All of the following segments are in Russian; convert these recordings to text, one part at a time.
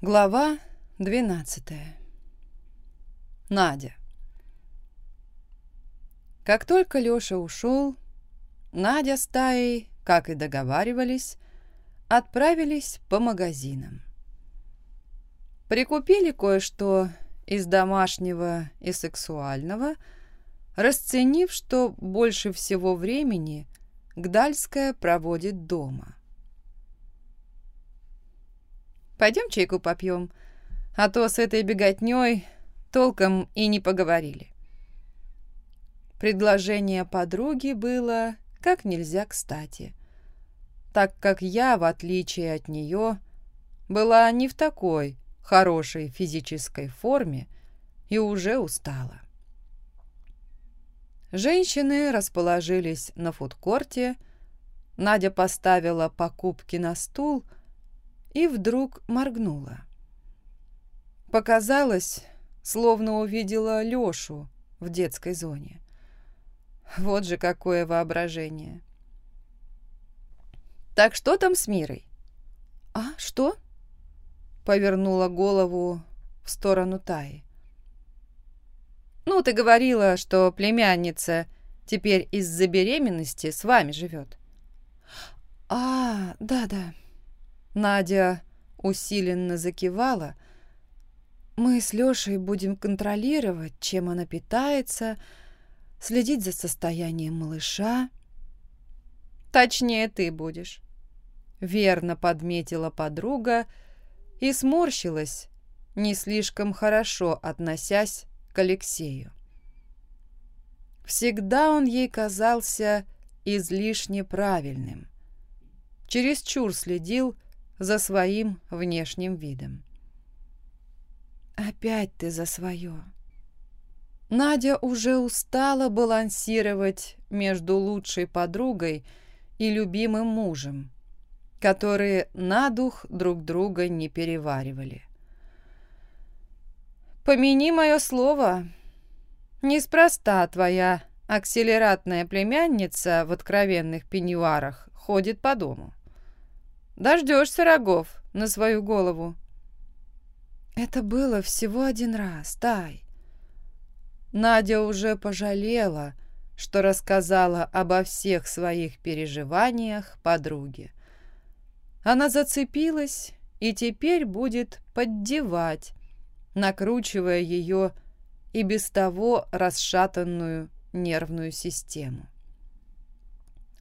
Глава 12 Надя Как только Лёша ушел, Надя с Таей, как и договаривались, отправились по магазинам. Прикупили кое-что из домашнего и сексуального, расценив, что больше всего времени Гдальская проводит дома. Пойдем чайку попьем, а то с этой беготней толком и не поговорили. Предложение подруги было как нельзя кстати, так как я, в отличие от нее, была не в такой хорошей физической форме и уже устала. Женщины расположились на фудкорте, Надя поставила покупки на стул – и вдруг моргнула. Показалось, словно увидела Лёшу в детской зоне. Вот же какое воображение. «Так что там с Мирой?» «А, что?» Повернула голову в сторону Таи. «Ну, ты говорила, что племянница теперь из-за беременности с вами живет». «А, да-да», Надя усиленно закивала. «Мы с Лешей будем контролировать, чем она питается, следить за состоянием малыша». «Точнее, ты будешь», — верно подметила подруга и сморщилась, не слишком хорошо относясь к Алексею. Всегда он ей казался излишне правильным. Чересчур следил за своим внешним видом. «Опять ты за свое!» Надя уже устала балансировать между лучшей подругой и любимым мужем, которые на дух друг друга не переваривали. «Помяни мое слово. Неспроста твоя акселератная племянница в откровенных пеньюарах ходит по дому. Дождешься рогов на свою голову. Это было всего один раз, Тай. Надя уже пожалела, что рассказала обо всех своих переживаниях подруге. Она зацепилась и теперь будет поддевать, накручивая ее и без того расшатанную нервную систему.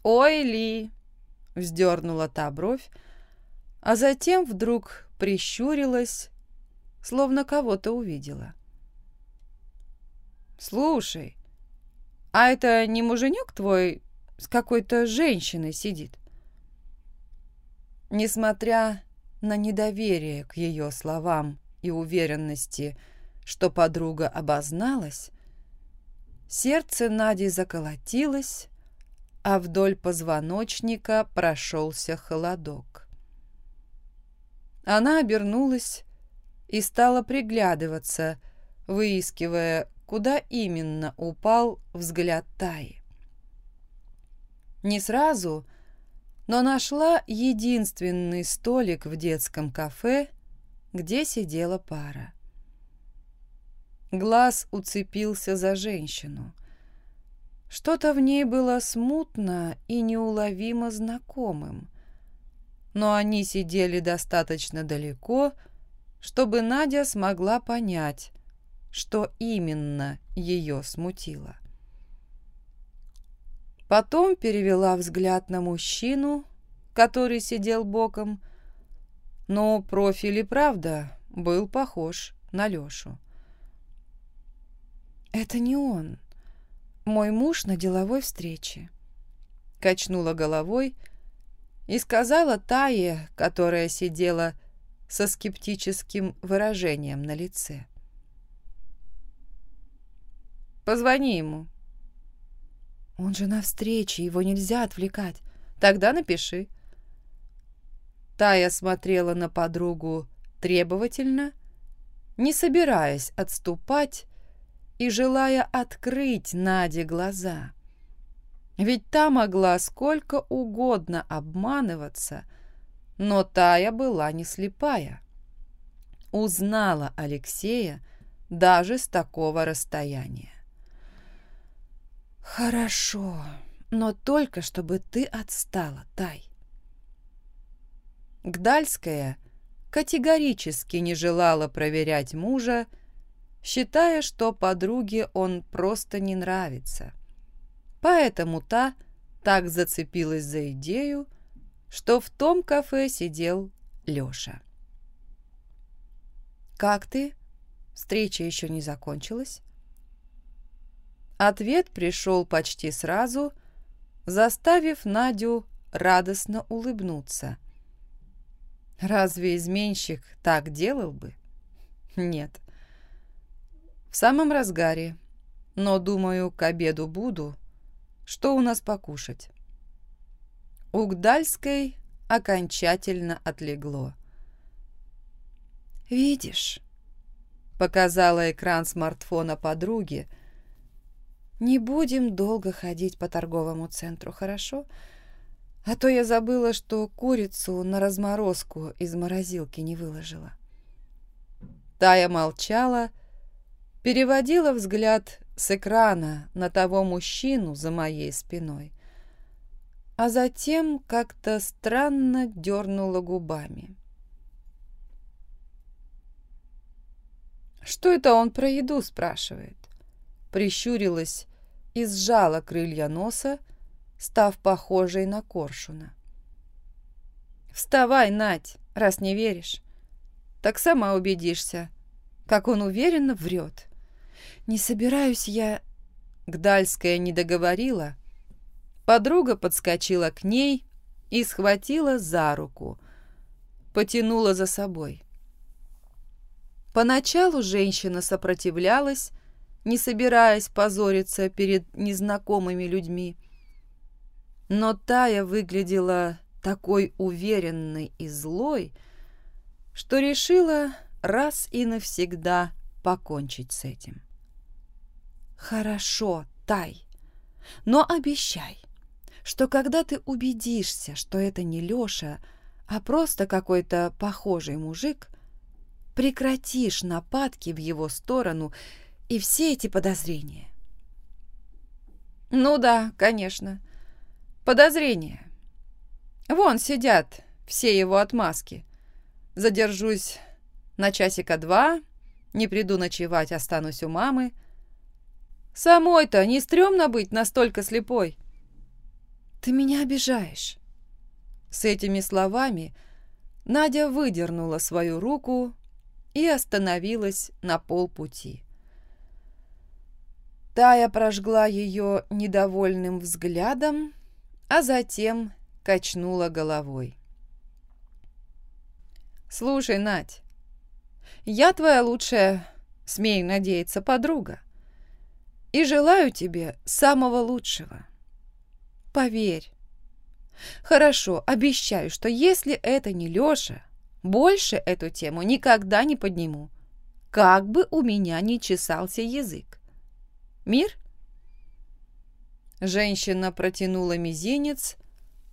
«Ой, Ли!» — вздернула та бровь, а затем вдруг прищурилась, словно кого-то увидела. «Слушай, а это не муженек твой с какой-то женщиной сидит?» Несмотря на недоверие к ее словам и уверенности, что подруга обозналась, сердце Нади заколотилось, а вдоль позвоночника прошелся холодок. Она обернулась и стала приглядываться, выискивая, куда именно упал взгляд Таи. Не сразу, но нашла единственный столик в детском кафе, где сидела пара. Глаз уцепился за женщину. Что-то в ней было смутно и неуловимо знакомым но они сидели достаточно далеко, чтобы Надя смогла понять, что именно ее смутило. Потом перевела взгляд на мужчину, который сидел боком, но профиль и правда был похож на Лешу. «Это не он. Мой муж на деловой встрече», — качнула головой, — и сказала Тае, которая сидела со скептическим выражением на лице. «Позвони ему». «Он же на встрече, его нельзя отвлекать. Тогда напиши». Тая смотрела на подругу требовательно, не собираясь отступать и желая открыть Наде глаза. Ведь та могла сколько угодно обманываться, но Тая была не слепая. узнала Алексея даже с такого расстояния. «Хорошо, но только чтобы ты отстала, Тай». Гдальская категорически не желала проверять мужа, считая, что подруге он просто не нравится. Поэтому та так зацепилась за идею, что в том кафе сидел Лёша. «Как ты? Встреча еще не закончилась?» Ответ пришел почти сразу, заставив Надю радостно улыбнуться. Разве изменщик так делал бы? Нет. В самом разгаре, но, думаю, к обеду буду. Что у нас покушать? У Гдальской окончательно отлегло. «Видишь?» — показала экран смартфона подруге. «Не будем долго ходить по торговому центру, хорошо? А то я забыла, что курицу на разморозку из морозилки не выложила». Тая молчала, переводила взгляд с экрана на того мужчину за моей спиной, а затем как-то странно дернула губами. «Что это он про еду?» – спрашивает. Прищурилась и сжала крылья носа, став похожей на коршуна. «Вставай, Надь, раз не веришь. Так сама убедишься, как он уверенно врет. Не собираюсь я...» Гдальская не договорила. Подруга подскочила к ней и схватила за руку, потянула за собой. Поначалу женщина сопротивлялась, не собираясь позориться перед незнакомыми людьми. Но Тая выглядела такой уверенной и злой, что решила раз и навсегда покончить с этим. «Хорошо, Тай, но обещай, что когда ты убедишься, что это не Лёша, а просто какой-то похожий мужик, прекратишь нападки в его сторону и все эти подозрения. Ну да, конечно. Подозрения. Вон сидят все его отмазки. Задержусь на часика два, не приду ночевать, останусь у мамы. Самой-то не стрёмно быть настолько слепой. Ты меня обижаешь. С этими словами Надя выдернула свою руку и остановилась на полпути. Тая прожгла ее недовольным взглядом, а затем качнула головой. «Слушай, Надь, я твоя лучшая, смею надеяться, подруга, и желаю тебе самого лучшего. Поверь. Хорошо, обещаю, что если это не Леша, больше эту тему никогда не подниму. Как бы у меня ни чесался язык. Мир? Женщина протянула мизинец,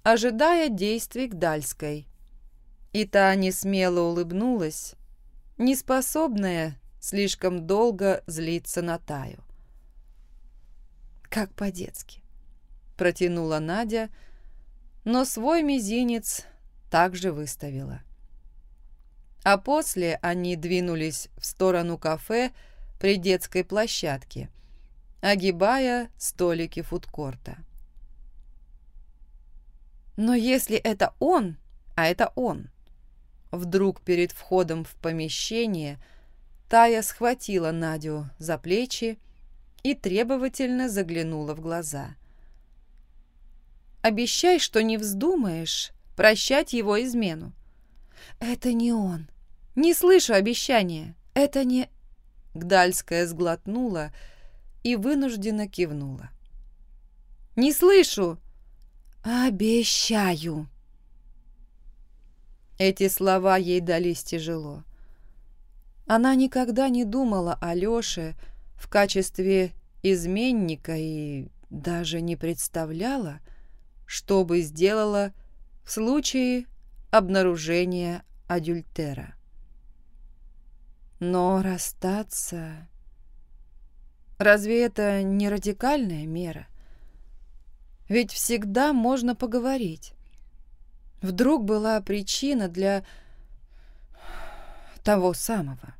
ожидая действий Гдальской. И та не смело улыбнулась, неспособная слишком долго злиться на Таю. «Как по-детски», — протянула Надя, но свой мизинец также выставила. А после они двинулись в сторону кафе при детской площадке, огибая столики фудкорта. Но если это он, а это он, вдруг перед входом в помещение Тая схватила Надю за плечи и требовательно заглянула в глаза. «Обещай, что не вздумаешь прощать его измену». «Это не он», «Не слышу обещания. Это не...» Гдальская сглотнула и вынужденно кивнула. «Не слышу!» «Обещаю!» Эти слова ей дались тяжело. Она никогда не думала о Лёше в качестве изменника и даже не представляла, что бы сделала в случае обнаружения адюльтера. Но расстаться... Разве это не радикальная мера? Ведь всегда можно поговорить. Вдруг была причина для того самого.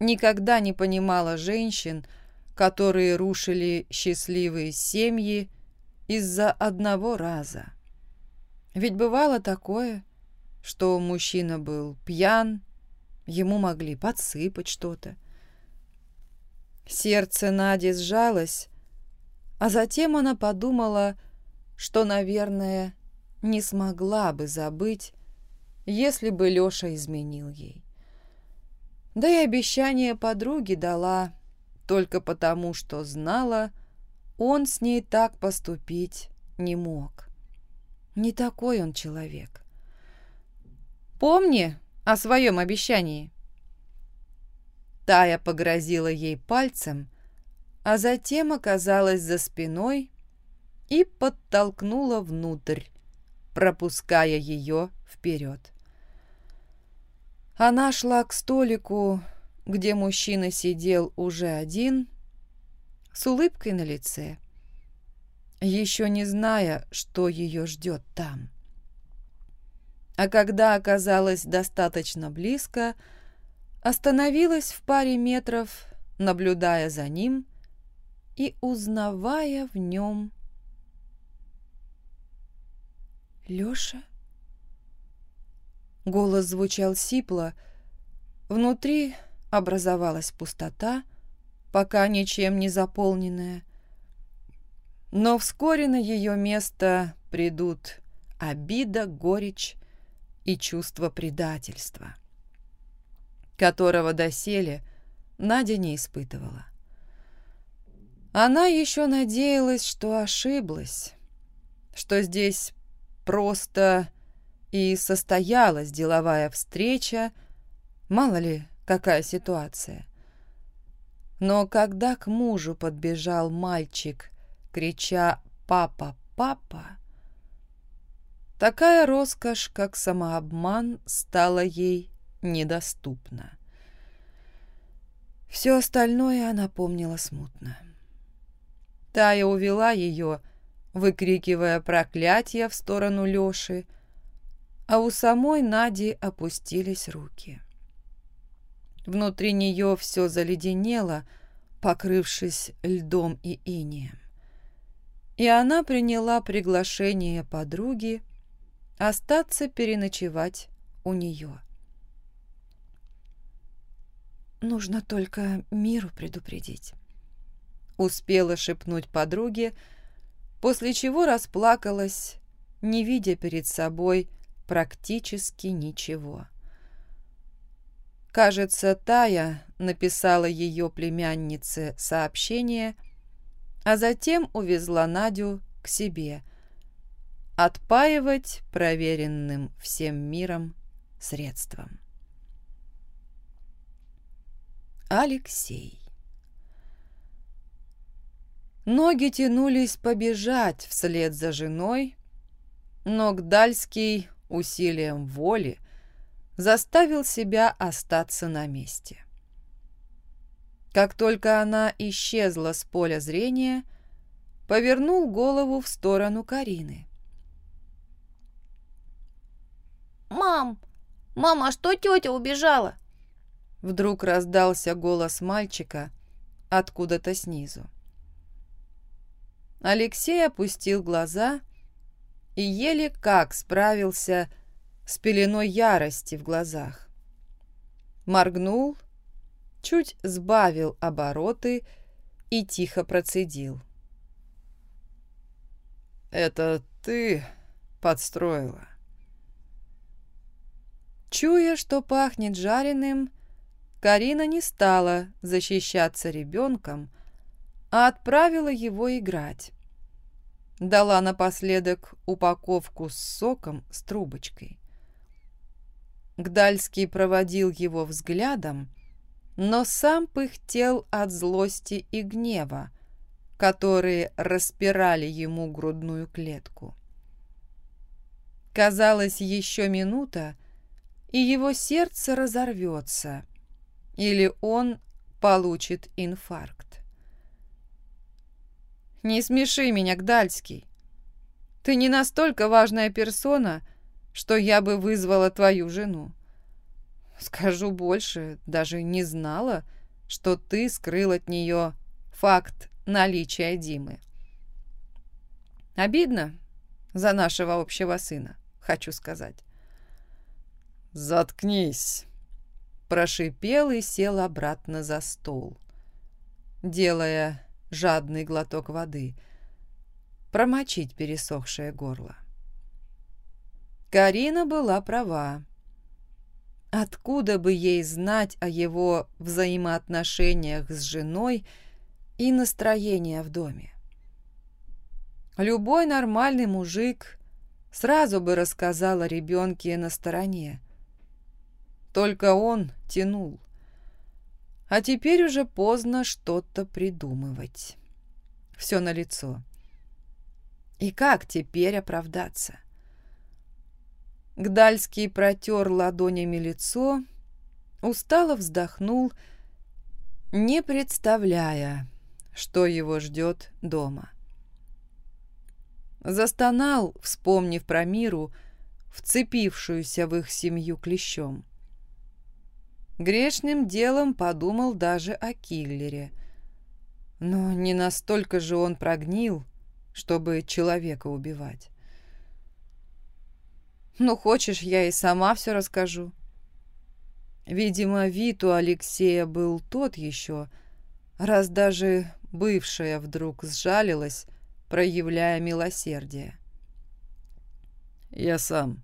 Никогда не понимала женщин, которые рушили счастливые семьи из-за одного раза. Ведь бывало такое, что мужчина был пьян, ему могли подсыпать что-то. Сердце Нади сжалось, а затем она подумала, что, наверное, не смогла бы забыть, если бы Лёша изменил ей. Да и обещание подруги дала только потому, что знала, он с ней так поступить не мог. Не такой он человек. «Помни о своем обещании!» Тая погрозила ей пальцем, а затем оказалась за спиной и подтолкнула внутрь, пропуская ее вперед. Она шла к столику, где мужчина сидел уже один, с улыбкой на лице, еще не зная, что ее ждет там. А когда оказалась достаточно близко, остановилась в паре метров, наблюдая за ним и узнавая в нем Лёша? Голос звучал сипло. Внутри образовалась пустота, пока ничем не заполненная. Но вскоре на ее место придут обида, горечь и чувство предательства, которого доселе Надя не испытывала. Она еще надеялась, что ошиблась, что здесь просто и состоялась деловая встреча, мало ли какая ситуация. Но когда к мужу подбежал мальчик, крича «Папа, папа!», такая роскошь, как самообман, стала ей недоступна. Все остальное она помнила смутно. Тая увела ее, выкрикивая проклятия в сторону Лёши, а у самой Нади опустились руки. Внутри нее все заледенело, покрывшись льдом и инеем. И она приняла приглашение подруги остаться переночевать у нее. «Нужно только миру предупредить», — успела шепнуть подруге, — после чего расплакалась, не видя перед собой практически ничего. Кажется, Тая написала ее племяннице сообщение, а затем увезла Надю к себе, отпаивать проверенным всем миром средством. Алексей Ноги тянулись побежать вслед за женой, но Гдальский усилием воли заставил себя остаться на месте. Как только она исчезла с поля зрения, повернул голову в сторону Карины. «Мам! Мама, что тетя убежала?» Вдруг раздался голос мальчика откуда-то снизу. Алексей опустил глаза и еле как справился с пеленой ярости в глазах. Моргнул, чуть сбавил обороты и тихо процедил. «Это ты подстроила?» Чуя, что пахнет жареным, Карина не стала защищаться ребенком, а отправила его играть. Дала напоследок упаковку с соком с трубочкой. Гдальский проводил его взглядом, но сам пыхтел от злости и гнева, которые распирали ему грудную клетку. Казалось, еще минута, и его сердце разорвется, или он получит инфаркт. «Не смеши меня, Гдальский. Ты не настолько важная персона, что я бы вызвала твою жену. Скажу больше, даже не знала, что ты скрыл от нее факт наличия Димы. Обидно за нашего общего сына, хочу сказать. «Заткнись!» Прошипел и сел обратно за стол, делая жадный глоток воды – промочить пересохшее горло. Карина была права. Откуда бы ей знать о его взаимоотношениях с женой и настроении в доме? Любой нормальный мужик сразу бы рассказал о ребенке на стороне. Только он тянул. А теперь уже поздно что-то придумывать. Все налицо. лицо. И как теперь оправдаться? Гдальский протер ладонями лицо, устало вздохнул, не представляя, что его ждет дома. Застонал, вспомнив про миру, вцепившуюся в их семью клещом. Грешным делом подумал даже о киллере. Но не настолько же он прогнил, чтобы человека убивать. Ну, хочешь, я и сама все расскажу. Видимо, вид у Алексея был тот еще, раз даже бывшая вдруг сжалилась, проявляя милосердие. «Я сам».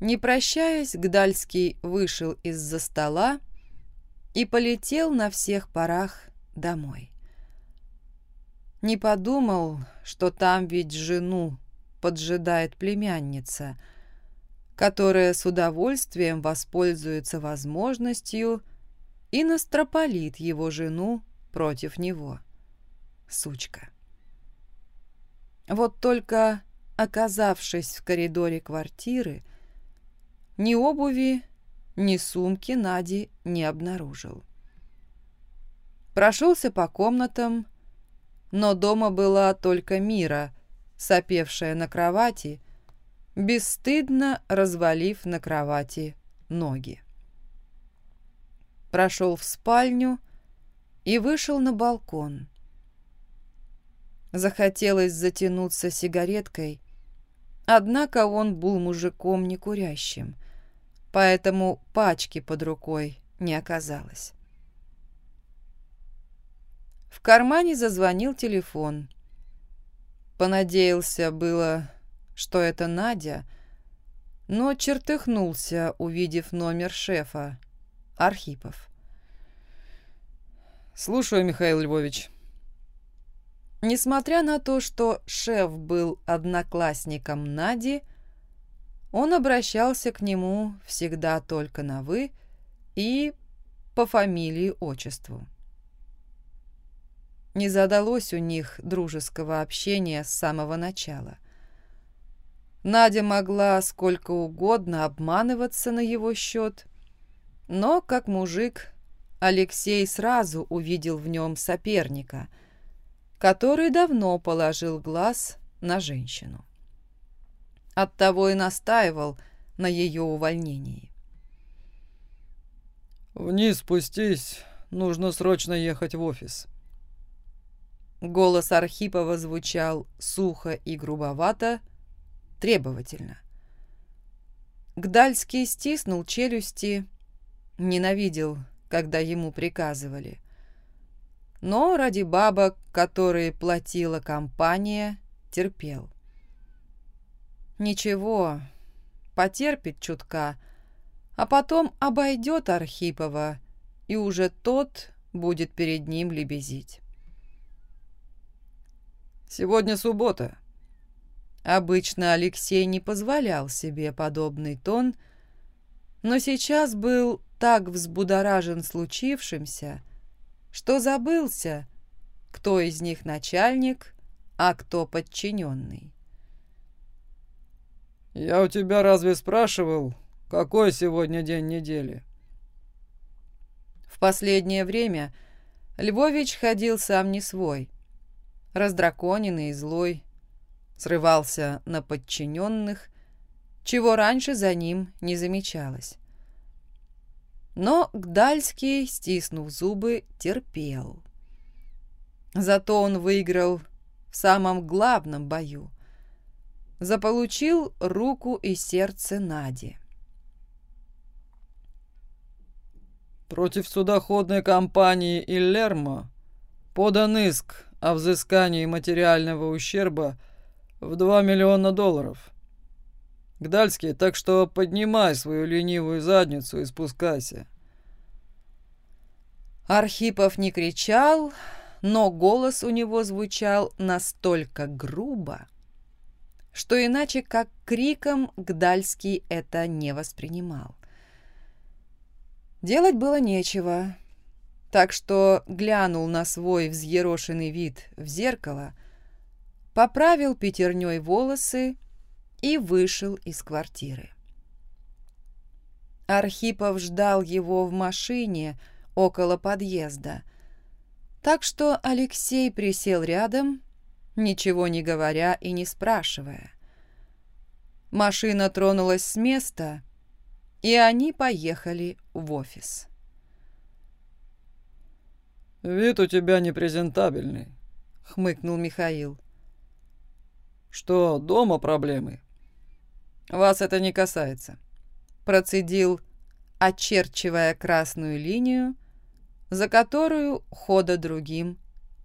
Не прощаясь, Гдальский вышел из-за стола и полетел на всех парах домой. Не подумал, что там ведь жену поджидает племянница, которая с удовольствием воспользуется возможностью и настропалит его жену против него. Сучка. Вот только, оказавшись в коридоре квартиры, ни обуви, ни сумки Нади не обнаружил. Прошелся по комнатам, но дома была только Мира, сопевшая на кровати, бесстыдно развалив на кровати ноги. Прошел в спальню и вышел на балкон. Захотелось затянуться сигареткой, однако он был мужиком не курящим, поэтому пачки под рукой не оказалось. В кармане зазвонил телефон. Понадеялся было, что это Надя, но чертыхнулся, увидев номер шефа, Архипов. «Слушаю, Михаил Львович». Несмотря на то, что шеф был одноклассником Нади, он обращался к нему всегда только на «вы» и по фамилии-отчеству. Не задалось у них дружеского общения с самого начала. Надя могла сколько угодно обманываться на его счет, но, как мужик, Алексей сразу увидел в нем соперника, который давно положил глаз на женщину. Оттого и настаивал на ее увольнении. «Вниз спустись, нужно срочно ехать в офис», Голос Архипова звучал сухо и грубовато, требовательно. Гдальский стиснул челюсти, ненавидел, когда ему приказывали. Но ради бабок, которые платила компания, терпел. Ничего, потерпит чутка, а потом обойдет Архипова, и уже тот будет перед ним лебезить. Сегодня суббота». Обычно Алексей не позволял себе подобный тон, но сейчас был так взбудоражен случившимся, что забылся, кто из них начальник, а кто подчиненный. «Я у тебя разве спрашивал, какой сегодня день недели?» В последнее время Львович ходил сам не свой, раздраконенный и злой, срывался на подчиненных, чего раньше за ним не замечалось. Но Гдальский, стиснув зубы, терпел. Зато он выиграл в самом главном бою. Заполучил руку и сердце Нади. Против судоходной компании Иллермо подан иск о взыскании материального ущерба в 2 миллиона долларов. Гдальский, так что поднимай свою ленивую задницу и спускайся. Архипов не кричал, но голос у него звучал настолько грубо, что иначе как криком Гдальский это не воспринимал. Делать было нечего, так что глянул на свой взъерошенный вид в зеркало, поправил пятерней волосы и вышел из квартиры. Архипов ждал его в машине около подъезда, так что Алексей присел рядом, ничего не говоря и не спрашивая. Машина тронулась с места, и они поехали в офис. «Вид у тебя непрезентабельный», — хмыкнул Михаил. «Что, дома проблемы?» «Вас это не касается», — процедил, очерчивая красную линию, за которую хода другим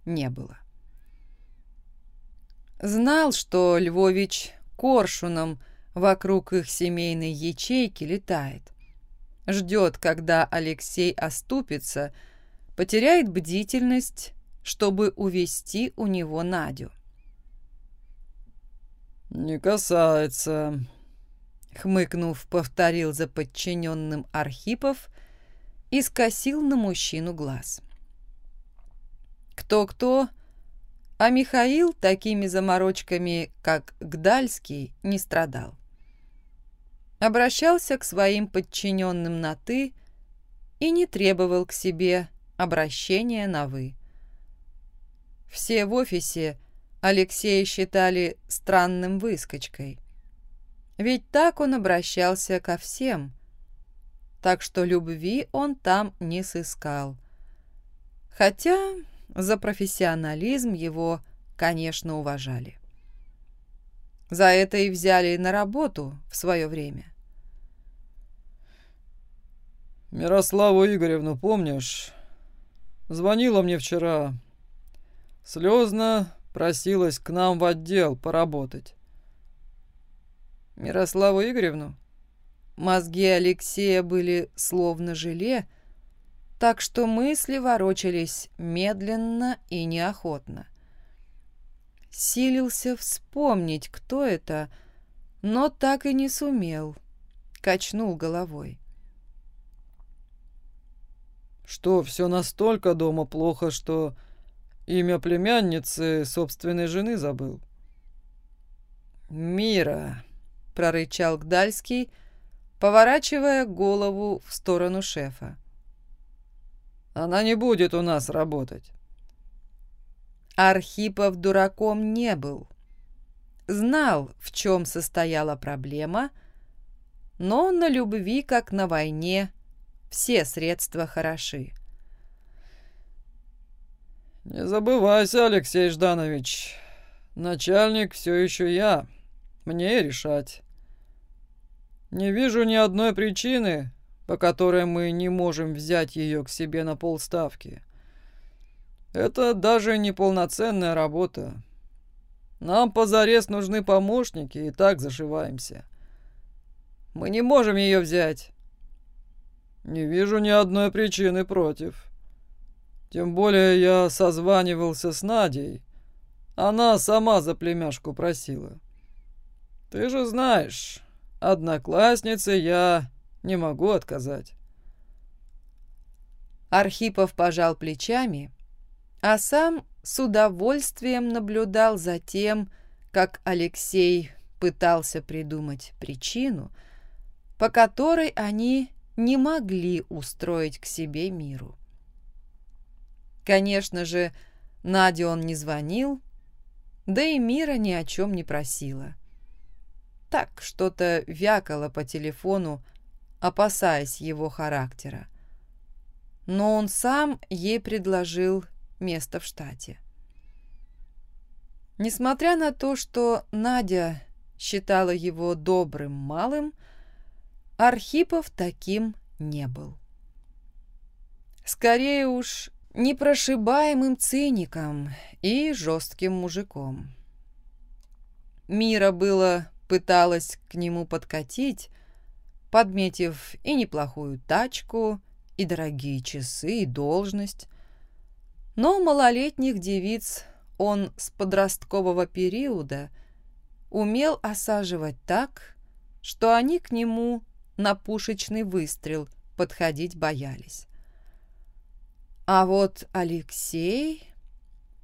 не было. Знал, что Львович коршуном вокруг их семейной ячейки летает. Ждет, когда Алексей оступится, потеряет бдительность, чтобы увести у него Надю. «Не касается», Хмыкнув, повторил за подчиненным Архипов и скосил на мужчину глаз. Кто-кто, а Михаил такими заморочками, как Гдальский, не страдал. Обращался к своим подчиненным на «ты» и не требовал к себе обращения на «вы». Все в офисе Алексея считали странным выскочкой. Ведь так он обращался ко всем. Так что любви он там не сыскал. Хотя за профессионализм его, конечно, уважали. За это и взяли на работу в свое время. «Мирославу Игоревну помнишь? Звонила мне вчера. Слезно просилась к нам в отдел поработать. Мирославу Игоревну? Мозги Алексея были словно желе, так что мысли ворочались медленно и неохотно. Силился вспомнить, кто это, но так и не сумел. Качнул головой. Что, все настолько дома плохо, что имя племянницы собственной жены забыл? Мира, — прорычал Гдальский, поворачивая голову в сторону шефа. «Она не будет у нас работать». Архипов дураком не был. Знал, в чем состояла проблема, но на любви, как на войне, все средства хороши. «Не забывайся, Алексей Жданович, начальник все еще я», мне решать. Не вижу ни одной причины, по которой мы не можем взять ее к себе на полставки. Это даже не полноценная работа. Нам позарез нужны помощники, и так зашиваемся. Мы не можем ее взять. Не вижу ни одной причины против. Тем более я созванивался с Надей. Она сама за племяшку просила. Ты же знаешь, однокласснице я не могу отказать. Архипов пожал плечами, а сам с удовольствием наблюдал за тем, как Алексей пытался придумать причину, по которой они не могли устроить к себе миру. Конечно же, Наде он не звонил, да и Мира ни о чем не просила. Так что-то вякало по телефону, опасаясь его характера. Но он сам ей предложил место в штате. Несмотря на то, что Надя считала его добрым малым, Архипов таким не был. Скорее уж непрошибаемым циником и жестким мужиком. Мира было пыталась к нему подкатить, подметив и неплохую тачку, и дорогие часы, и должность. Но малолетних девиц он с подросткового периода умел осаживать так, что они к нему на пушечный выстрел подходить боялись. А вот Алексей,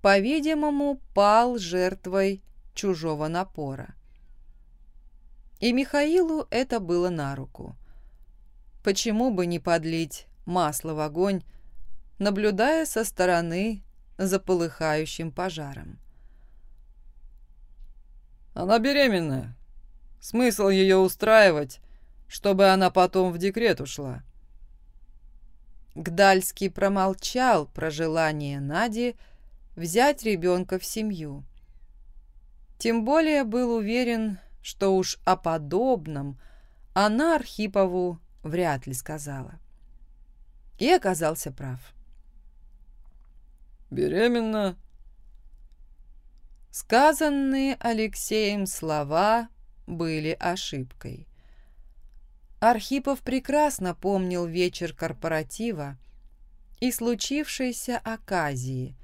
по-видимому, пал жертвой чужого напора. И Михаилу это было на руку. Почему бы не подлить масло в огонь, наблюдая со стороны за полыхающим пожаром? «Она беременная. Смысл ее устраивать, чтобы она потом в декрет ушла?» Гдальский промолчал про желание Нади взять ребенка в семью. Тем более был уверен, что уж о подобном она Архипову вряд ли сказала. И оказался прав. «Беременна?» Сказанные Алексеем слова были ошибкой. Архипов прекрасно помнил вечер корпоратива и случившейся оказии,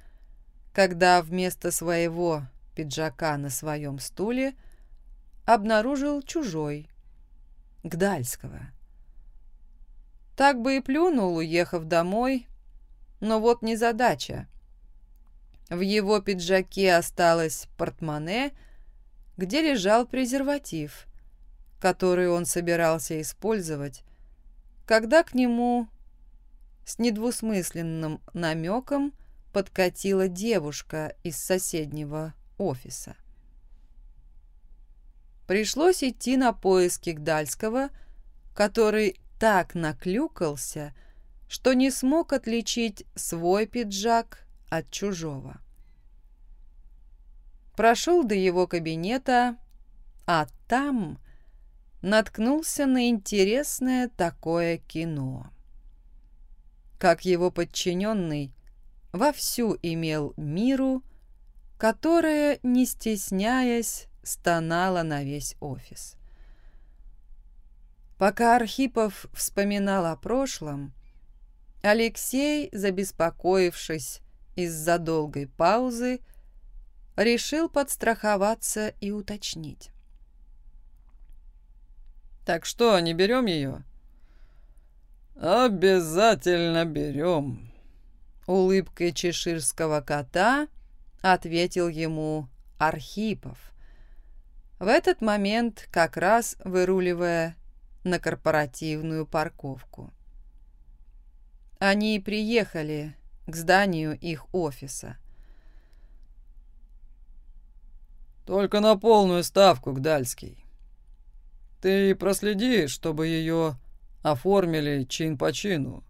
когда вместо своего пиджака на своем стуле обнаружил чужой, Гдальского. Так бы и плюнул, уехав домой, но вот незадача. В его пиджаке осталось портмоне, где лежал презерватив, который он собирался использовать, когда к нему с недвусмысленным намеком подкатила девушка из соседнего офиса. Пришлось идти на поиски Гдальского, который так наклюкался, что не смог отличить свой пиджак от чужого. Прошел до его кабинета, а там наткнулся на интересное такое кино. Как его подчиненный вовсю имел миру, которая, не стесняясь, стонала на весь офис. Пока Архипов вспоминал о прошлом, Алексей, забеспокоившись из-за долгой паузы, решил подстраховаться и уточнить. «Так что, не берем ее?» «Обязательно берем», — улыбкой чеширского кота ответил ему Архипов, в этот момент как раз выруливая на корпоративную парковку. Они приехали к зданию их офиса. «Только на полную ставку, Гдальский. Ты проследи, чтобы ее оформили чин по чину.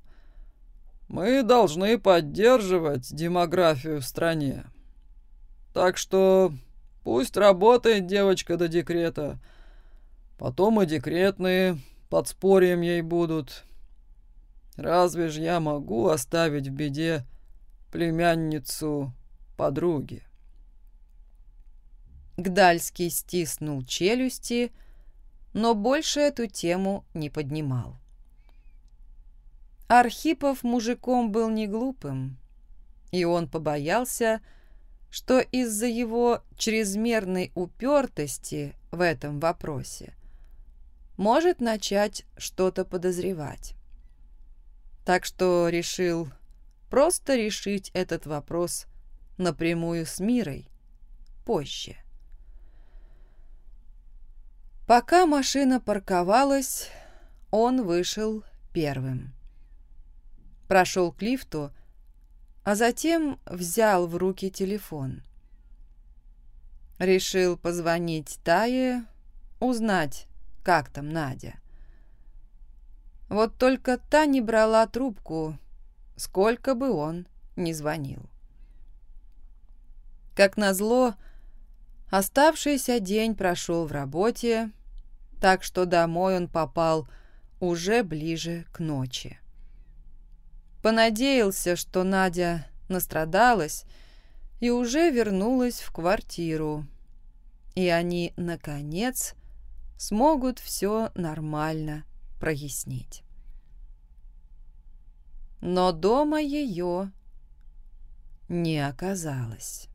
Мы должны поддерживать демографию в стране. Так что Пусть работает девочка до декрета. Потом и декретные подспорьем ей будут. Разве ж я могу оставить в беде племянницу подруги? Гдальский стиснул челюсти, но больше эту тему не поднимал. Архипов мужиком был не глупым, и он побоялся, что из-за его чрезмерной упертости в этом вопросе может начать что-то подозревать. Так что решил просто решить этот вопрос напрямую с Мирой позже. Пока машина парковалась, он вышел первым. Прошел к лифту, а затем взял в руки телефон. Решил позвонить Тае, узнать, как там Надя. Вот только та не брала трубку, сколько бы он ни звонил. Как назло, оставшийся день прошел в работе, так что домой он попал уже ближе к ночи. Понадеялся, что Надя настрадалась и уже вернулась в квартиру, и они, наконец, смогут все нормально прояснить. Но дома ее не оказалось.